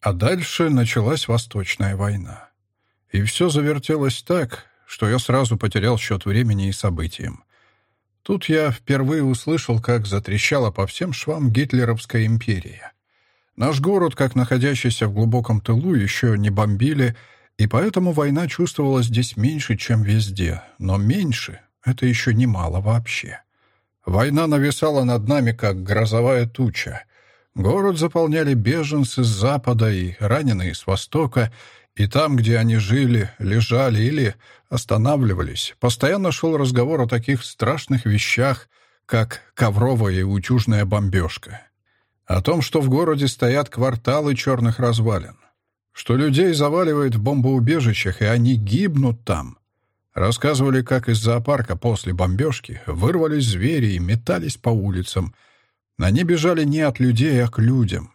А дальше началась Восточная война. И все завертелось так, что я сразу потерял счет времени и событиям. Тут я впервые услышал, как затрещала по всем швам гитлеровская империя. Наш город, как находящийся в глубоком тылу, еще не бомбили, и поэтому война чувствовалась здесь меньше, чем везде. Но меньше — это еще немало вообще. Война нависала над нами, как грозовая туча. Город заполняли беженцы с запада и раненые с востока, и там, где они жили, лежали или останавливались, постоянно шел разговор о таких страшных вещах, как ковровая и утюжная бомбежка. О том, что в городе стоят кварталы черных развалин. Что людей заваливают в бомбоубежищах, и они гибнут там. Рассказывали, как из зоопарка после бомбежки вырвались звери и метались по улицам. Они бежали не от людей, а к людям.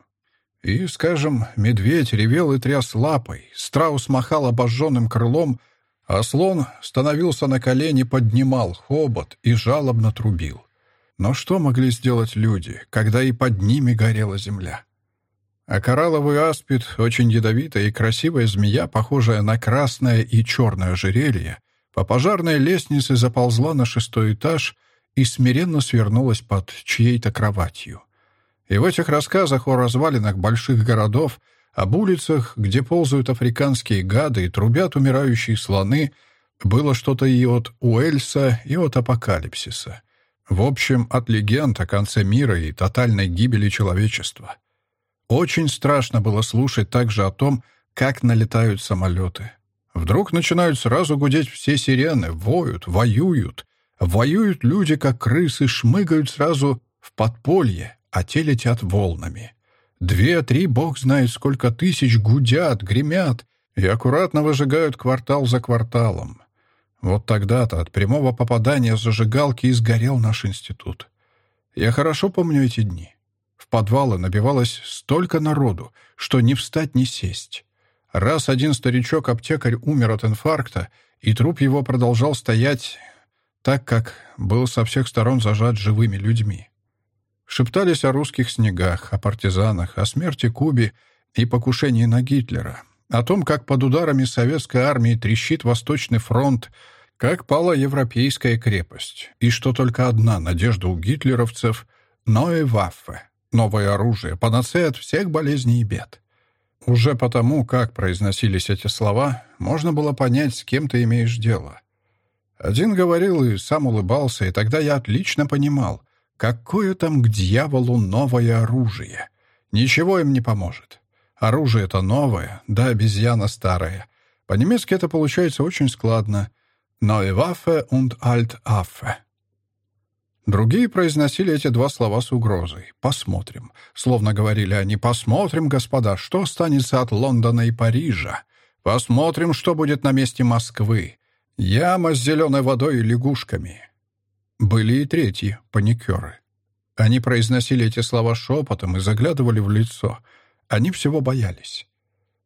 И, скажем, медведь ревел и тряс лапой, страус махал обожженным крылом, а слон становился на колени, поднимал хобот и жалобно трубил. Но что могли сделать люди, когда и под ними горела земля? А коралловый аспид, очень ядовитая и красивая змея, похожая на красное и черное ожерелье, по пожарной лестнице заползла на шестой этаж и смиренно свернулась под чьей-то кроватью. И в этих рассказах о развалинах больших городов, об улицах, где ползают африканские гады и трубят умирающие слоны, было что-то и от Уэльса, и от апокалипсиса. В общем, от легенд о конце мира и тотальной гибели человечества. Очень страшно было слушать также о том, как налетают самолеты. Вдруг начинают сразу гудеть все сирены, воют, воюют. Воюют люди, как крысы, шмыгают сразу в подполье, а те летят волнами. Две-три, бог знает, сколько тысяч гудят, гремят и аккуратно выжигают квартал за кварталом. Вот тогда-то от прямого попадания зажигалки изгорел наш институт. Я хорошо помню эти дни. В подвалы набивалось столько народу, что не встать, не сесть. Раз один старичок-аптекарь умер от инфаркта, и труп его продолжал стоять так, как был со всех сторон зажат живыми людьми. Шептались о русских снегах, о партизанах, о смерти Куби и покушении на Гитлера, о том, как под ударами советской армии трещит Восточный фронт, как пала европейская крепость, и что только одна надежда у гитлеровцев — «Ноэ Ваффе» — новое оружие, панацея от всех болезней и бед. Уже потому, как произносились эти слова, можно было понять, с кем ты имеешь дело. Один говорил и сам улыбался, и тогда я отлично понимал — Какое там к дьяволу новое оружие? Ничего им не поможет. Оружие это новое, да обезьяна старая. По-немецки это получается очень складно. Neue Waffe und alt Affe. Другие произносили эти два слова с угрозой. «Посмотрим». Словно говорили они «Посмотрим, господа, что останется от Лондона и Парижа. Посмотрим, что будет на месте Москвы. Яма с зеленой водой и лягушками. Были и третьи, паникеры. Они произносили эти слова шепотом и заглядывали в лицо. Они всего боялись.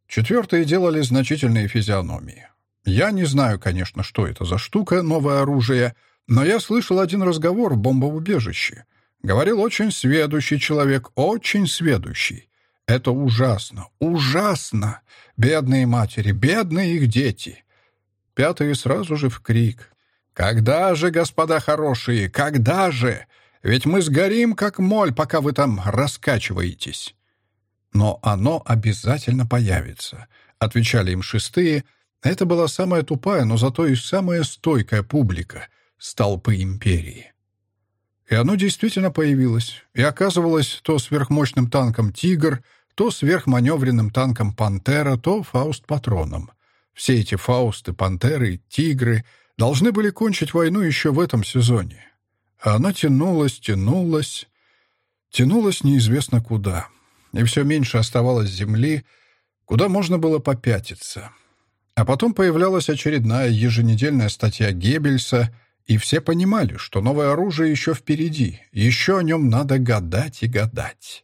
Четвертые делали значительные физиономии. Я не знаю, конечно, что это за штука, новое оружие, но я слышал один разговор в бомбоубежище. Говорил очень сведущий человек, очень сведущий. Это ужасно, ужасно! Бедные матери, бедные их дети! Пятые сразу же в крик. «Когда же, господа хорошие, когда же? Ведь мы сгорим, как моль, пока вы там раскачиваетесь». «Но оно обязательно появится», — отвечали им шестые. Это была самая тупая, но зато и самая стойкая публика с толпы империи. И оно действительно появилось, и оказывалось то сверхмощным танком «Тигр», то сверхманевренным танком «Пантера», то «Фауст-патроном». Все эти «Фаусты», «Пантеры», «Тигры» должны были кончить войну еще в этом сезоне. А она тянулась, тянулась, тянулась неизвестно куда. И все меньше оставалось земли, куда можно было попятиться. А потом появлялась очередная еженедельная статья Геббельса, и все понимали, что новое оружие еще впереди, еще о нем надо гадать и гадать.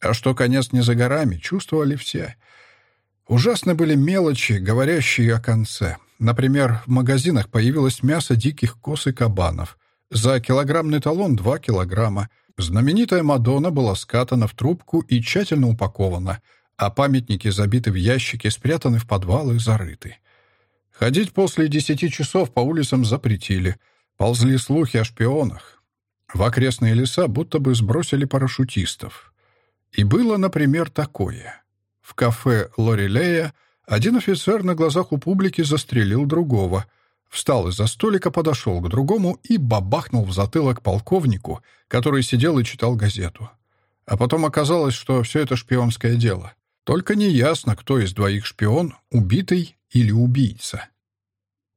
А что конец не за горами, чувствовали все. Ужасны были мелочи, говорящие о конце — Например, в магазинах появилось мясо диких коз и кабанов. За килограммный талон — 2 килограмма. Знаменитая Мадонна была скатана в трубку и тщательно упакована, а памятники забиты в ящики, спрятаны в подвалы, зарыты. Ходить после десяти часов по улицам запретили. Ползли слухи о шпионах. В окрестные леса будто бы сбросили парашютистов. И было, например, такое. В кафе «Лорелея» один офицер на глазах у публики застрелил другого. Встал из-за столика, подошел к другому и бабахнул в затылок полковнику, который сидел и читал газету. А потом оказалось, что все это шпионское дело. Только неясно, кто из двоих шпион, убитый или убийца.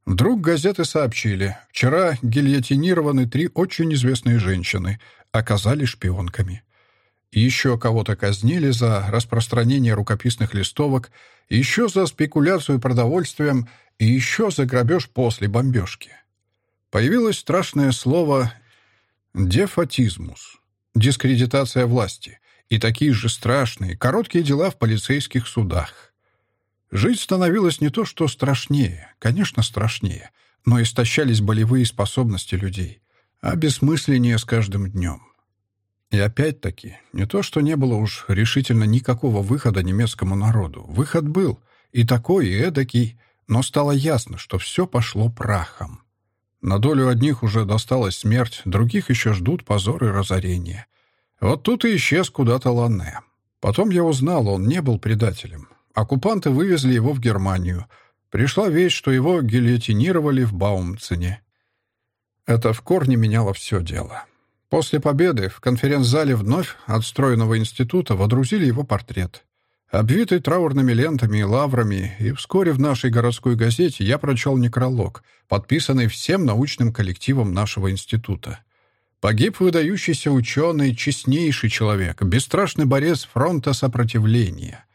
Вдруг газеты сообщили, вчера гильотинированы три очень известные женщины, оказались шпионками. Еще кого-то казнили за распространение рукописных листовок, еще за спекуляцию продовольствием и еще за грабеж после бомбежки. Появилось страшное слово «дефатизмус» — дискредитация власти, и такие же страшные, короткие дела в полицейских судах. Жить становилось не то что страшнее, конечно, страшнее, но истощались болевые способности людей, а бессмысленнее с каждым днем. И опять-таки, не то что не было уж решительно никакого выхода немецкому народу. Выход был, и такой, и эдакий, но стало ясно, что все пошло прахом. На долю одних уже досталась смерть, других еще ждут позор и разорение. Вот тут и исчез куда-то Ланне. Потом я узнал, он не был предателем. Оккупанты вывезли его в Германию. Пришла весть, что его гильотинировали в Баумцене. Это в корне меняло все дело. После победы в конференц-зале вновь отстроенного института водрузили его портрет. Обвитый траурными лентами и лаврами, и вскоре в нашей городской газете я прочел некролог, подписанный всем научным коллективом нашего института. Погиб выдающийся ученый, честнейший человек, бесстрашный борец фронта сопротивления.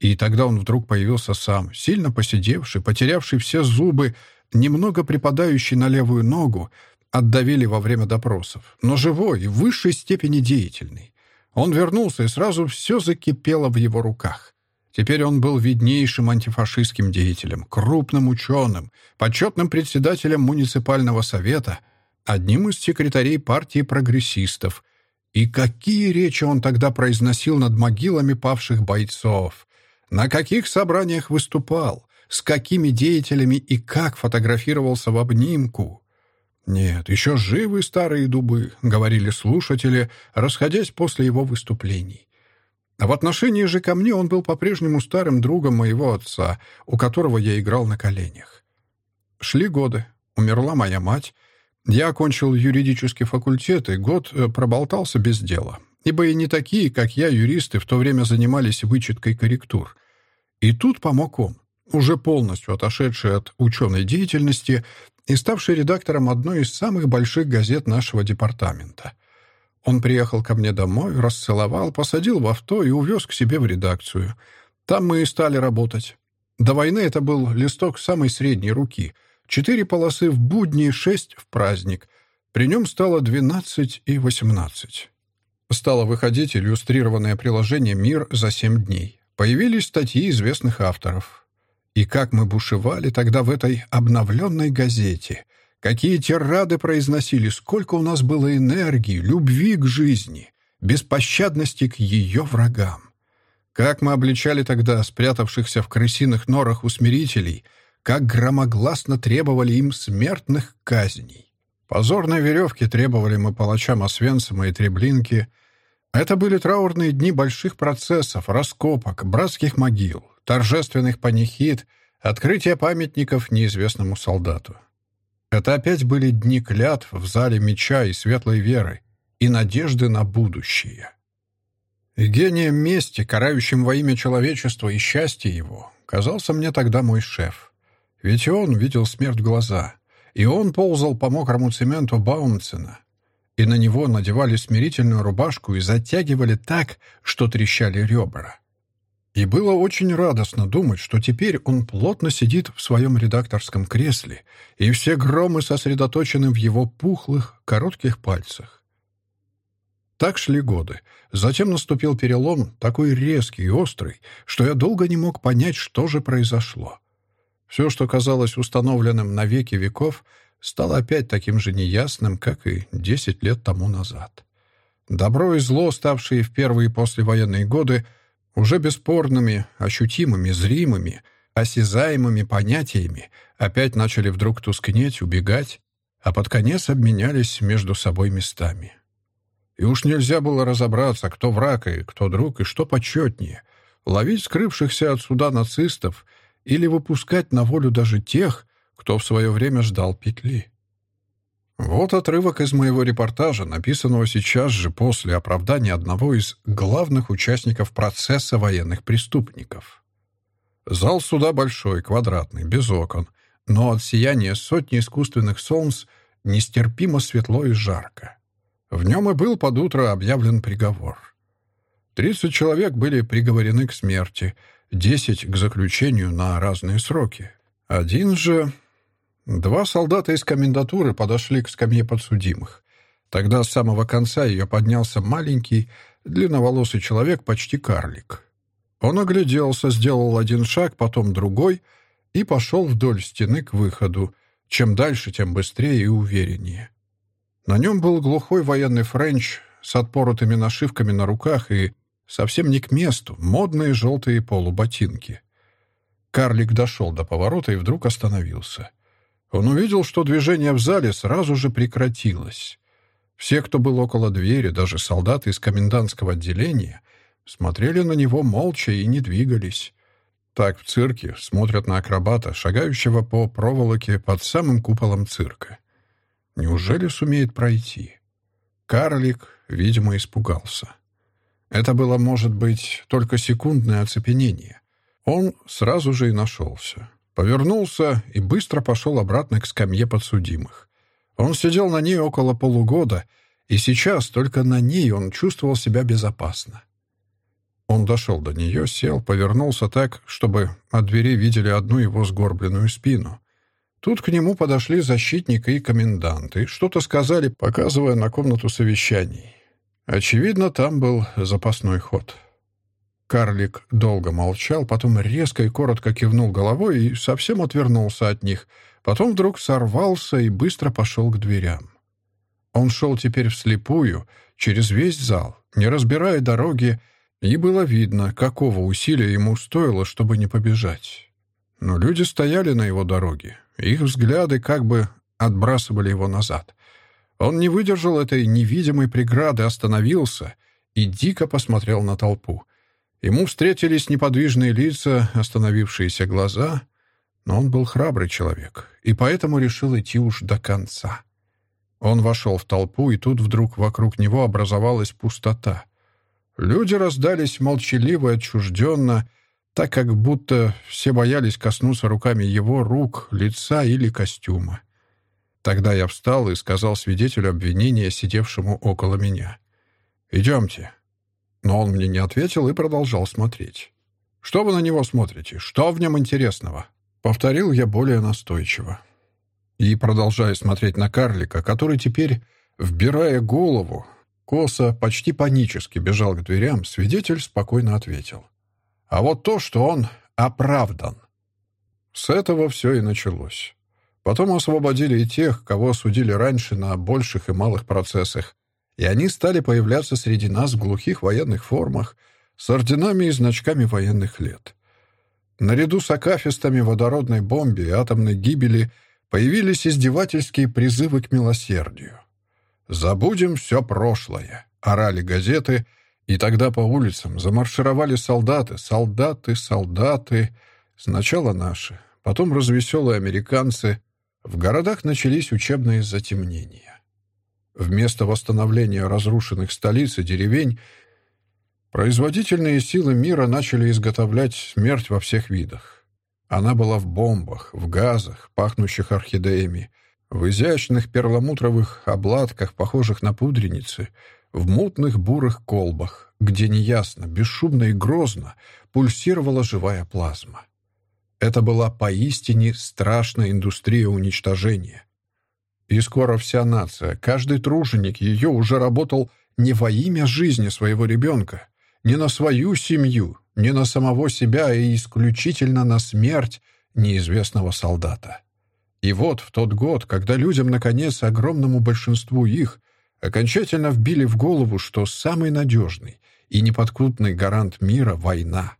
И тогда он вдруг появился сам, сильно посидевший, потерявший все зубы, немного припадающий на левую ногу, отдавили во время допросов, но живой и в высшей степени деятельный. Он вернулся, и сразу все закипело в его руках. Теперь он был виднейшим антифашистским деятелем, крупным ученым, почетным председателем муниципального совета — одним из секретарей партии прогрессистов. И какие речи он тогда произносил над могилами павших бойцов! На каких собраниях выступал? С какими деятелями и как фотографировался в обнимку? «Нет, еще живы старые дубы», — говорили слушатели, расходясь после его выступлений. А в отношении же ко мне он был по-прежнему старым другом моего отца, у которого я играл на коленях. Шли годы. Умерла моя мать, я окончил юридический факультет и год э, проболтался без дела, ибо и не такие, как я, юристы, в то время занимались вычеткой корректур. И тут помог он, уже полностью отошедший от ученой деятельности и ставший редактором одной из самых больших газет нашего департамента. Он приехал ко мне домой, расцеловал, посадил в авто и увез к себе в редакцию. Там мы и стали работать. До войны это был листок самой средней руки — Четыре полосы в будни, шесть в праздник. При нем стало двенадцать и восемнадцать. Стало выходить иллюстрированное приложение «Мир» за семь дней. Появились статьи известных авторов. И как мы бушевали тогда в этой обновленной газете. Какие тирады произносили, сколько у нас было энергии, любви к жизни, беспощадности к ее врагам. Как мы обличали тогда спрятавшихся в крысиных норах усмирителей — как громогласно требовали им смертных казней. Позорные веревки требовали мы палачам Освенцима и Треблинки. Это были траурные дни больших процессов, раскопок, братских могил, торжественных панихид, открытия памятников неизвестному солдату. Это опять были дни клятв в зале меча и светлой веры, и надежды на будущее. Гением мести, карающим во имя человечества и счастья его, казался мне тогда мой шеф. Ведь он видел смерть в глаза, и он ползал по мокрому цементу Баумцена, и на него надевали смирительную рубашку и затягивали так, что трещали ребра. И было очень радостно думать, что теперь он плотно сидит в своем редакторском кресле, и все громы сосредоточены в его пухлых, коротких пальцах. Так шли годы. Затем наступил перелом, такой резкий и острый, что я долго не мог понять, что же произошло. Все, что казалось установленным на веки веков, стало опять таким же неясным, как и десять лет тому назад. Добро и зло, ставшие в первые послевоенные годы, Уже бесспорными, ощутимыми, зримыми, осязаемыми понятиями опять начали вдруг тускнеть, убегать, а под конец обменялись между собой местами. И уж нельзя было разобраться, кто враг и кто друг, и что почетнее — ловить скрывшихся от суда нацистов или выпускать на волю даже тех, кто в свое время ждал петли. Вот отрывок из моего репортажа, написанного сейчас же после оправдания одного из главных участников процесса военных преступников. Зал суда большой, квадратный, без окон, но от сияния сотни искусственных солнц нестерпимо светло и жарко. В нем и был под утро объявлен приговор. Тридцать человек были приговорены к смерти, десять — к заключению на разные сроки. Один же Два солдата из комендатуры подошли к скамье подсудимых. Тогда с самого конца ее поднялся маленький, длинноволосый человек, почти карлик. Он огляделся, сделал один шаг, потом другой и пошел вдоль стены к выходу. Чем дальше, тем быстрее и увереннее. На нем был глухой военный френч с отпоротыми нашивками на руках и совсем не к месту, модные желтые полуботинки. Карлик дошел до поворота и вдруг остановился — он увидел, что движение в зале сразу же прекратилось. Все, кто был около двери, даже солдаты из комендантского отделения, смотрели на него молча и не двигались. Так в цирке смотрят на акробата, шагающего по проволоке под самым куполом цирка. Неужели сумеет пройти? Карлик, видимо, испугался. Это было, может быть, только секундное оцепенение. Он сразу же и нашелся. Повернулся и быстро пошел обратно к скамье подсудимых. Он сидел на ней около полугода, и сейчас только на ней он чувствовал себя безопасно. Он дошел до нее, сел, повернулся так, чтобы от двери видели одну его сгорбленную спину. Тут к нему подошли защитник и комендант, и что-то сказали, показывая на комнату совещаний. Очевидно, там был запасной ход. Карлик долго молчал, потом резко и коротко кивнул головой и совсем отвернулся от них. Потом вдруг сорвался и быстро пошел к дверям. Он шел теперь вслепую, через весь зал, не разбирая дороги, и было видно, какого усилия ему стоило, чтобы не побежать. Но люди стояли на его дороге, их взгляды как бы отбрасывали его назад. Он не выдержал этой невидимой преграды, остановился и дико посмотрел на толпу — Ему встретились неподвижные лица, остановившиеся глаза, но он был храбрый человек, и поэтому решил идти уж до конца. Он вошел в толпу, и тут вдруг вокруг него образовалась пустота. Люди раздались молчаливо и отчужденно, так как будто все боялись коснуться руками его рук, лица или костюма. Тогда я встал и сказал свидетелю обвинения, сидевшему около меня. «Идемте, но он мне не ответил и продолжал смотреть. «Что вы на него смотрите? Что в нем интересного?» Повторил я более настойчиво. И, продолжая смотреть на карлика, который теперь, вбирая голову, косо, почти панически бежал к дверям, свидетель спокойно ответил. «А вот то, что он оправдан». С этого все и началось. Потом освободили и тех, кого осудили раньше на больших и малых процессах, и они стали появляться среди нас в глухих военных формах с орденами и значками военных лет. Наряду с акафистами водородной бомбе и атомной гибели появились издевательские призывы к милосердию. «Забудем все прошлое», — орали газеты, и тогда по улицам замаршировали солдаты, солдаты, солдаты, сначала наши, потом развеселые американцы. В городах начались учебные затемнения. Вместо восстановления разрушенных столиц и деревень производительные силы мира начали изготовлять смерть во всех видах. Она была в бомбах, в газах, пахнущих орхидеями, в изящных перламутровых обладках, похожих на пудреницы, в мутных бурых колбах, где неясно, бесшумно и грозно пульсировала живая плазма. Это была поистине страшная индустрия уничтожения, и скоро вся нация, каждый труженик ее уже работал не во имя жизни своего ребенка, не на свою семью, не на самого себя, а исключительно на смерть неизвестного солдата. И вот в тот год, когда людям, наконец, огромному большинству их, окончательно вбили в голову, что самый надежный и неподкупный гарант мира — война.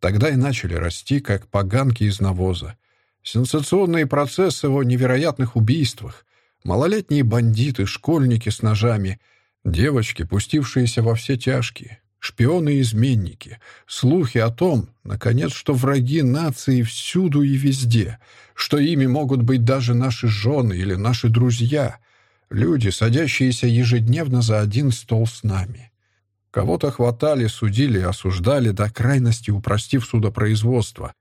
Тогда и начали расти, как поганки из навоза. Сенсационные процессы о невероятных убийствах, малолетние бандиты, школьники с ножами, девочки, пустившиеся во все тяжкие, шпионы и изменники, слухи о том, наконец, что враги нации всюду и везде, что ими могут быть даже наши жены или наши друзья, люди, садящиеся ежедневно за один стол с нами. Кого-то хватали, судили, осуждали до крайности, упростив судопроизводство.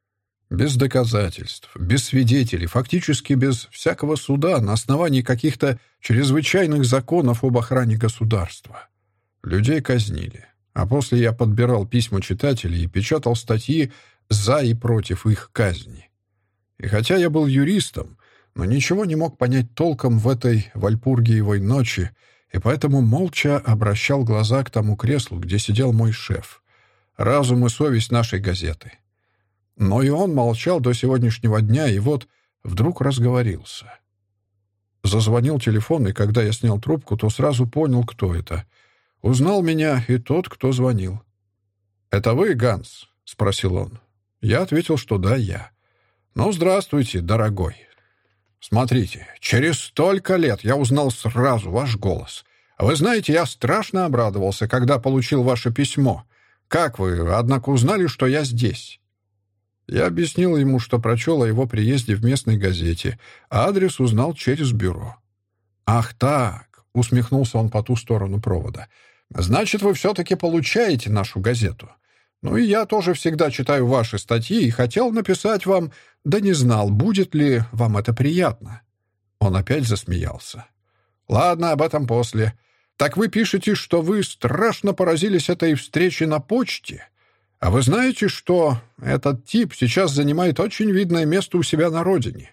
Без доказательств, без свидетелей, фактически без всякого суда на основании каких-то чрезвычайных законов об охране государства. Людей казнили. А после я подбирал письма читателей и печатал статьи за и против их казни. И хотя я был юристом, но ничего не мог понять толком в этой Вальпургиевой ночи, и поэтому молча обращал глаза к тому креслу, где сидел мой шеф. Разум и совесть нашей газеты. Но и он молчал до сегодняшнего дня, и вот вдруг разговорился. Зазвонил телефон, и когда я снял трубку, то сразу понял, кто это. Узнал меня и тот, кто звонил. «Это вы, Ганс?» — спросил он. Я ответил, что да, я. «Ну, здравствуйте, дорогой. Смотрите, через столько лет я узнал сразу ваш голос. Вы знаете, я страшно обрадовался, когда получил ваше письмо. Как вы, однако, узнали, что я здесь?» Я объяснил ему, что прочел о его приезде в местной газете, а адрес узнал через бюро. «Ах так!» — усмехнулся он по ту сторону провода. «Значит, вы все-таки получаете нашу газету. Ну и я тоже всегда читаю ваши статьи и хотел написать вам, да не знал, будет ли вам это приятно». Он опять засмеялся. «Ладно, об этом после. Так вы пишете, что вы страшно поразились этой встрече на почте? А вы знаете, что этот тип сейчас занимает очень видное место у себя на родине?»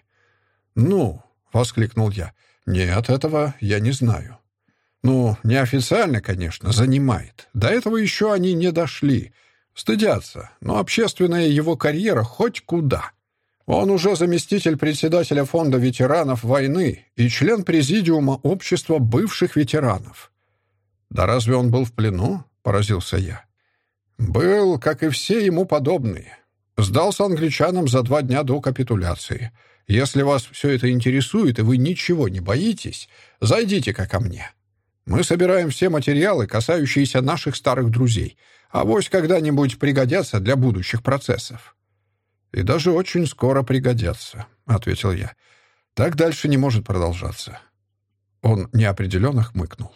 «Ну», — воскликнул я, — «нет, этого я не знаю». «Ну, неофициально, конечно, занимает. До этого еще они не дошли». Стыдятся, но общественная его карьера хоть куда. Он уже заместитель председателя фонда ветеранов войны и член президиума общества бывших ветеранов. «Да разве он был в плену?» — поразился я. «Был, как и все ему подобные. Сдался англичанам за два дня до капитуляции. Если вас все это интересует, и вы ничего не боитесь, зайдите-ка ко мне. Мы собираем все материалы, касающиеся наших старых друзей — Авось когда-нибудь пригодятся для будущих процессов». «И даже очень скоро пригодятся», — ответил я. «Так дальше не может продолжаться». Он неопределенно хмыкнул.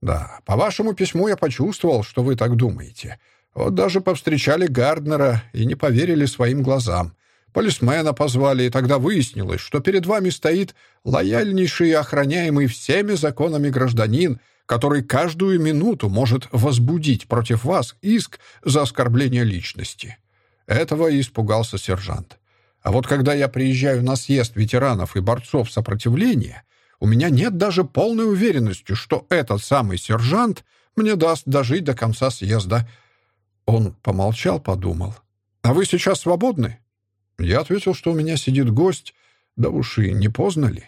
«Да, по вашему письму я почувствовал, что вы так думаете. Вот даже повстречали Гарднера и не поверили своим глазам. Полисмена позвали, и тогда выяснилось, что перед вами стоит лояльнейший и охраняемый всеми законами гражданин, который каждую минуту может возбудить против вас иск за оскорбление личности. Этого испугался сержант. А вот когда я приезжаю на съезд ветеранов и борцов сопротивления, у меня нет даже полной уверенности, что этот самый сержант мне даст дожить до конца съезда. Он помолчал, подумал. «А вы сейчас свободны?» Я ответил, что у меня сидит гость. Да уж и не поздно ли?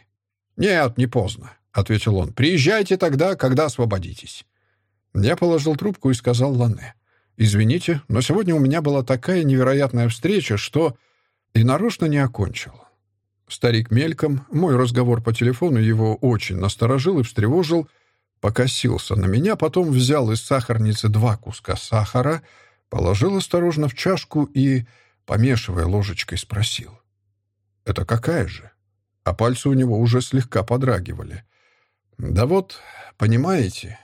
«Нет, не поздно. — ответил он. «Приезжайте тогда, когда освободитесь». Я положил трубку и сказал Лане. «Извините, но сегодня у меня была такая невероятная встреча, что...» И нарочно не окончил. Старик мельком, мой разговор по телефону его очень насторожил и встревожил, покосился на меня, потом взял из сахарницы два куска сахара, положил осторожно в чашку и, помешивая ложечкой, спросил. «Это какая же?» А пальцы у него уже слегка подрагивали. «Да вот, понимаете...»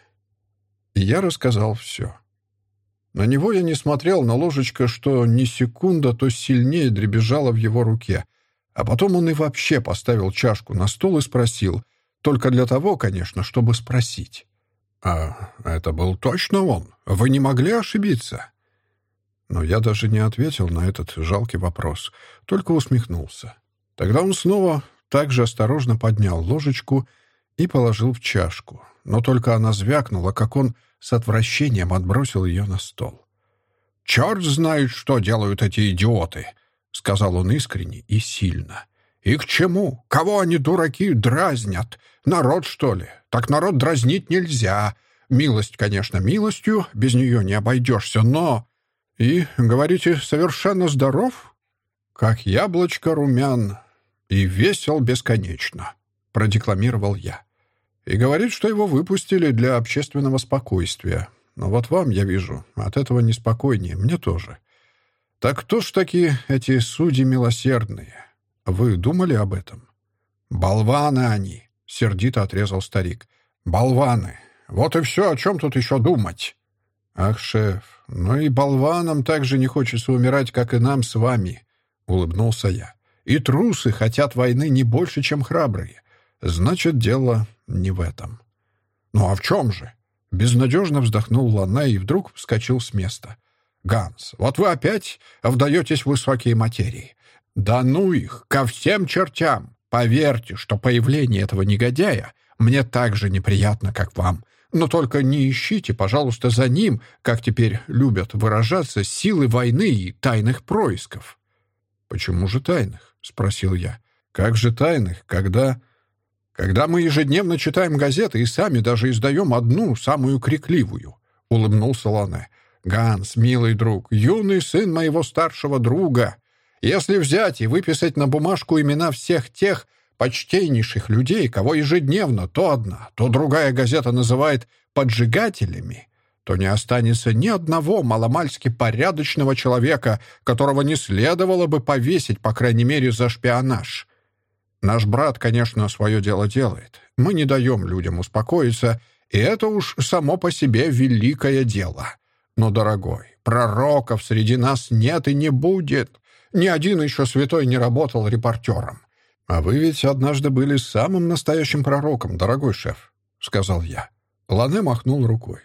И я рассказал все. На него я не смотрел, на ложечка, что ни секунда, то сильнее дребезжала в его руке. А потом он и вообще поставил чашку на стол и спросил. Только для того, конечно, чтобы спросить. «А это был точно он? Вы не могли ошибиться?» Но я даже не ответил на этот жалкий вопрос, только усмехнулся. Тогда он снова так же осторожно поднял ложечку и положил в чашку, но только она звякнула, как он с отвращением отбросил ее на стол. «Черт знает, что делают эти идиоты!» — сказал он искренне и сильно. «И к чему? Кого они, дураки, дразнят? Народ, что ли? Так народ дразнить нельзя. Милость, конечно, милостью, без нее не обойдешься, но... И, говорите, совершенно здоров? Как яблочко румян. И весел бесконечно, продекламировал я. И говорит, что его выпустили для общественного спокойствия. Но вот вам, я вижу, от этого неспокойнее, мне тоже. Так кто ж такие эти судьи милосердные? Вы думали об этом? Болваны они, сердито отрезал старик. Болваны. Вот и все, о чем тут еще думать. Ах, шеф, ну и болванам так же не хочется умирать, как и нам с вами, улыбнулся я. И трусы хотят войны не больше, чем храбрые. Значит, дело не в этом. Ну а в чем же? Безнадежно вздохнул Лана и вдруг вскочил с места. «Ганс, вот вы опять вдаетесь в высокие материи. Да ну их, ко всем чертям! Поверьте, что появление этого негодяя мне так же неприятно, как вам. Но только не ищите, пожалуйста, за ним, как теперь любят выражаться, силы войны и тайных происков». «Почему же тайных?» — спросил я. «Как же тайных, когда...» «Когда мы ежедневно читаем газеты и сами даже издаем одну, самую крикливую», — улыбнулся Лане. «Ганс, милый друг, юный сын моего старшего друга, если взять и выписать на бумажку имена всех тех почтеннейших людей, кого ежедневно то одна, то другая газета называет «поджигателями», то не останется ни одного маломальски порядочного человека, которого не следовало бы повесить, по крайней мере, за шпионаж. Наш брат, конечно, свое дело делает. Мы не даем людям успокоиться, и это уж само по себе великое дело. Но, дорогой, пророков среди нас нет и не будет. Ни один еще святой не работал репортером. А вы ведь однажды были самым настоящим пророком, дорогой шеф, — сказал я. Лане махнул рукой.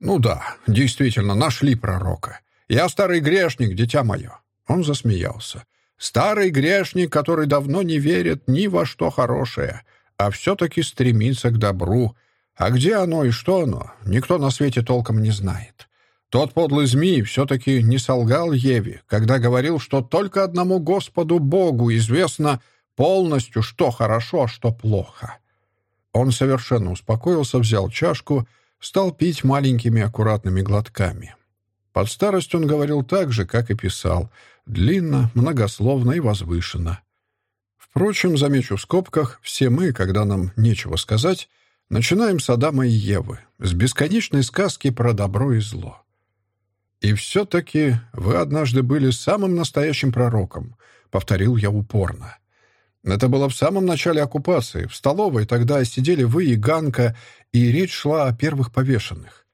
«Ну да, действительно, нашли пророка. Я старый грешник, дитя мое». Он засмеялся. Старый грешник, который давно не верит ни во что хорошее, а все-таки стремится к добру. А где оно и что оно, никто на свете толком не знает. Тот подлый змей все-таки не солгал Еве, когда говорил, что только одному Господу Богу известно полностью, что хорошо, а что плохо. Он совершенно успокоился, взял чашку, стал пить маленькими аккуратными глотками. Под старость он говорил так же, как и писал — длинно, многословно и возвышенно. Впрочем, замечу в скобках, все мы, когда нам нечего сказать, начинаем с Адама и Евы, с бесконечной сказки про добро и зло. «И все-таки вы однажды были самым настоящим пророком», — повторил я упорно. Это было в самом начале оккупации. В столовой тогда сидели вы и Ганка, и речь шла о первых повешенных.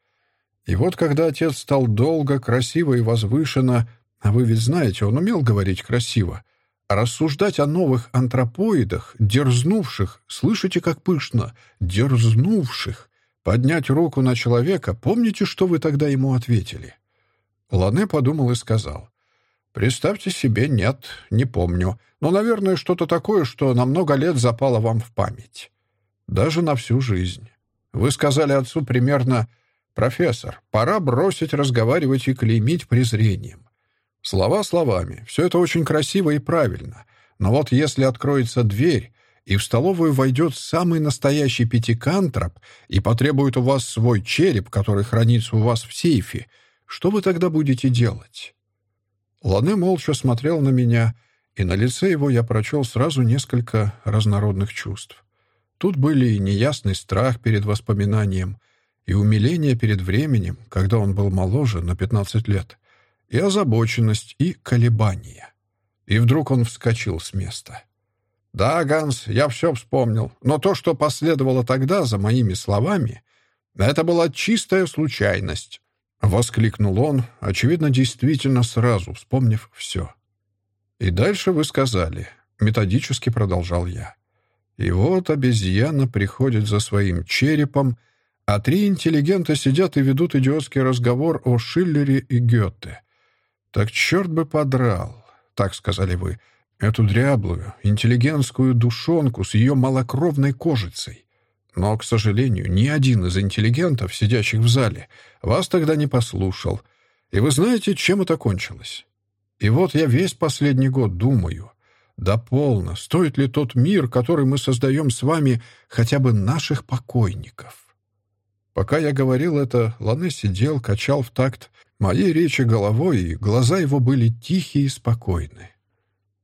И вот когда отец стал долго, красиво и возвышенно а вы ведь знаете, он умел говорить красиво. А рассуждать о новых антропоидах, дерзнувших, слышите, как пышно, дерзнувших, поднять руку на человека, помните, что вы тогда ему ответили? Лане подумал и сказал. «Представьте себе, нет, не помню. Но, наверное, что-то такое, что на много лет запало вам в память. Даже на всю жизнь. Вы сказали отцу примерно «Профессор, пора бросить разговаривать и клеймить презрением. Слова словами, все это очень красиво и правильно. Но вот если откроется дверь, и в столовую войдет самый настоящий пятикантроп и потребует у вас свой череп, который хранится у вас в сейфе, что вы тогда будете делать?» Лане молча смотрел на меня, и на лице его я прочел сразу несколько разнородных чувств. Тут были и неясный страх перед воспоминанием, и умиление перед временем, когда он был моложе на 15 лет — и озабоченность, и колебания. И вдруг он вскочил с места. «Да, Ганс, я все вспомнил, но то, что последовало тогда за моими словами, это была чистая случайность», — воскликнул он, очевидно, действительно сразу, вспомнив все. «И дальше вы сказали», — методически продолжал я. «И вот обезьяна приходит за своим черепом, а три интеллигента сидят и ведут идиотский разговор о Шиллере и Гёте. «Так черт бы подрал», — так сказали вы, «эту дряблую, интеллигентскую душонку с ее малокровной кожицей». Но, к сожалению, ни один из интеллигентов, сидящих в зале, вас тогда не послушал. И вы знаете, чем это кончилось? И вот я весь последний год думаю, да полно, стоит ли тот мир, который мы создаем с вами, хотя бы наших покойников? Пока я говорил это, Лане сидел, качал в такт моей речи головой, и глаза его были тихие и спокойны.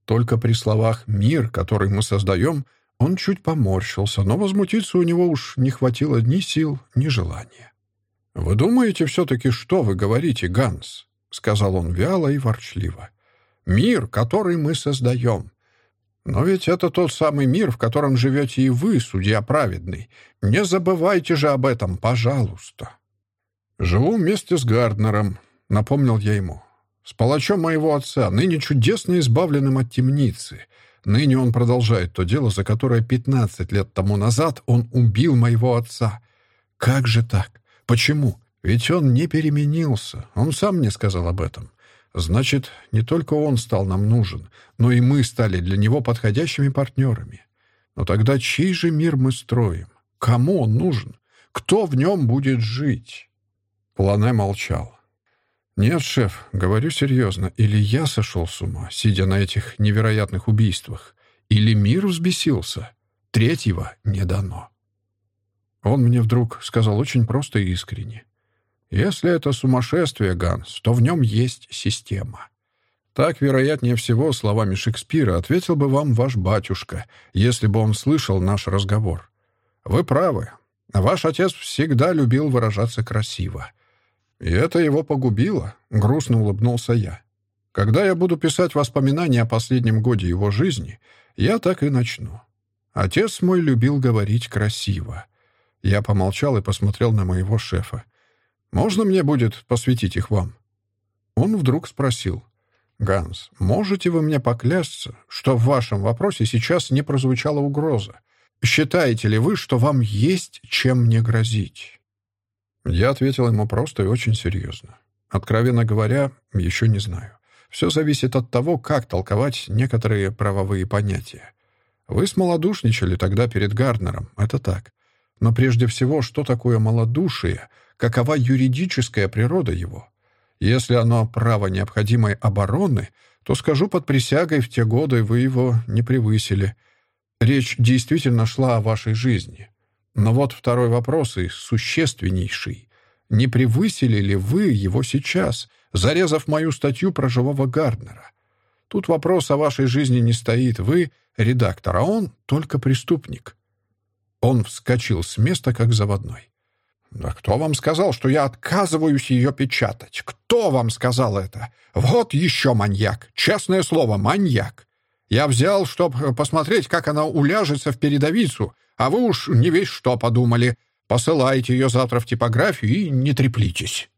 Только при словах «мир, который мы создаем», он чуть поморщился, но возмутиться у него уж не хватило ни сил, ни желания. «Вы думаете все-таки, что вы говорите, Ганс?» — сказал он вяло и ворчливо. «Мир, который мы создаем. Но ведь это тот самый мир, в котором живете и вы, судья праведный. Не забывайте же об этом, пожалуйста». «Живу вместе с Гарднером», — напомнил я ему. «С палачом моего отца, ныне чудесно избавленным от темницы. Ныне он продолжает то дело, за которое пятнадцать лет тому назад он убил моего отца. Как же так? Почему? Ведь он не переменился. Он сам мне сказал об этом. Значит, не только он стал нам нужен, но и мы стали для него подходящими партнерами. Но тогда чей же мир мы строим? Кому он нужен? Кто в нем будет жить?» Плане молчал. «Нет, шеф, говорю серьезно, или я сошел с ума, сидя на этих невероятных убийствах, или мир взбесился. Третьего не дано». Он мне вдруг сказал очень просто и искренне. «Если это сумасшествие, Ганс, то в нем есть система». Так, вероятнее всего, словами Шекспира ответил бы вам ваш батюшка, если бы он слышал наш разговор. Вы правы. Ваш отец всегда любил выражаться красиво. И это его погубило, грустно улыбнулся я. Когда я буду писать воспоминания о последнем годе его жизни, я так и начну. Отец мой любил говорить красиво. Я помолчал и посмотрел на моего шефа. «Можно мне будет посвятить их вам?» Он вдруг спросил. «Ганс, можете вы мне поклясться, что в вашем вопросе сейчас не прозвучала угроза? Считаете ли вы, что вам есть чем мне грозить?» Я ответил ему просто и очень серьезно. Откровенно говоря, еще не знаю. Все зависит от того, как толковать некоторые правовые понятия. Вы смолодушничали тогда перед Гарднером, это так. Но прежде всего, что такое малодушие, какова юридическая природа его? Если оно право необходимой обороны, то, скажу под присягой, в те годы вы его не превысили. Речь действительно шла о вашей жизни. Но вот второй вопрос и существеннейший. Не превысили ли вы его сейчас, зарезав мою статью про живого Гарднера? Тут вопрос о вашей жизни не стоит. Вы — редактор, а он — только преступник. Он вскочил с места, как заводной. «Да кто вам сказал, что я отказываюсь ее печатать? Кто вам сказал это? Вот еще маньяк! Честное слово, маньяк! Я взял, чтобы посмотреть, как она уляжется в передовицу, а вы уж не весь что подумали. Посылайте ее завтра в типографию и не треплитесь».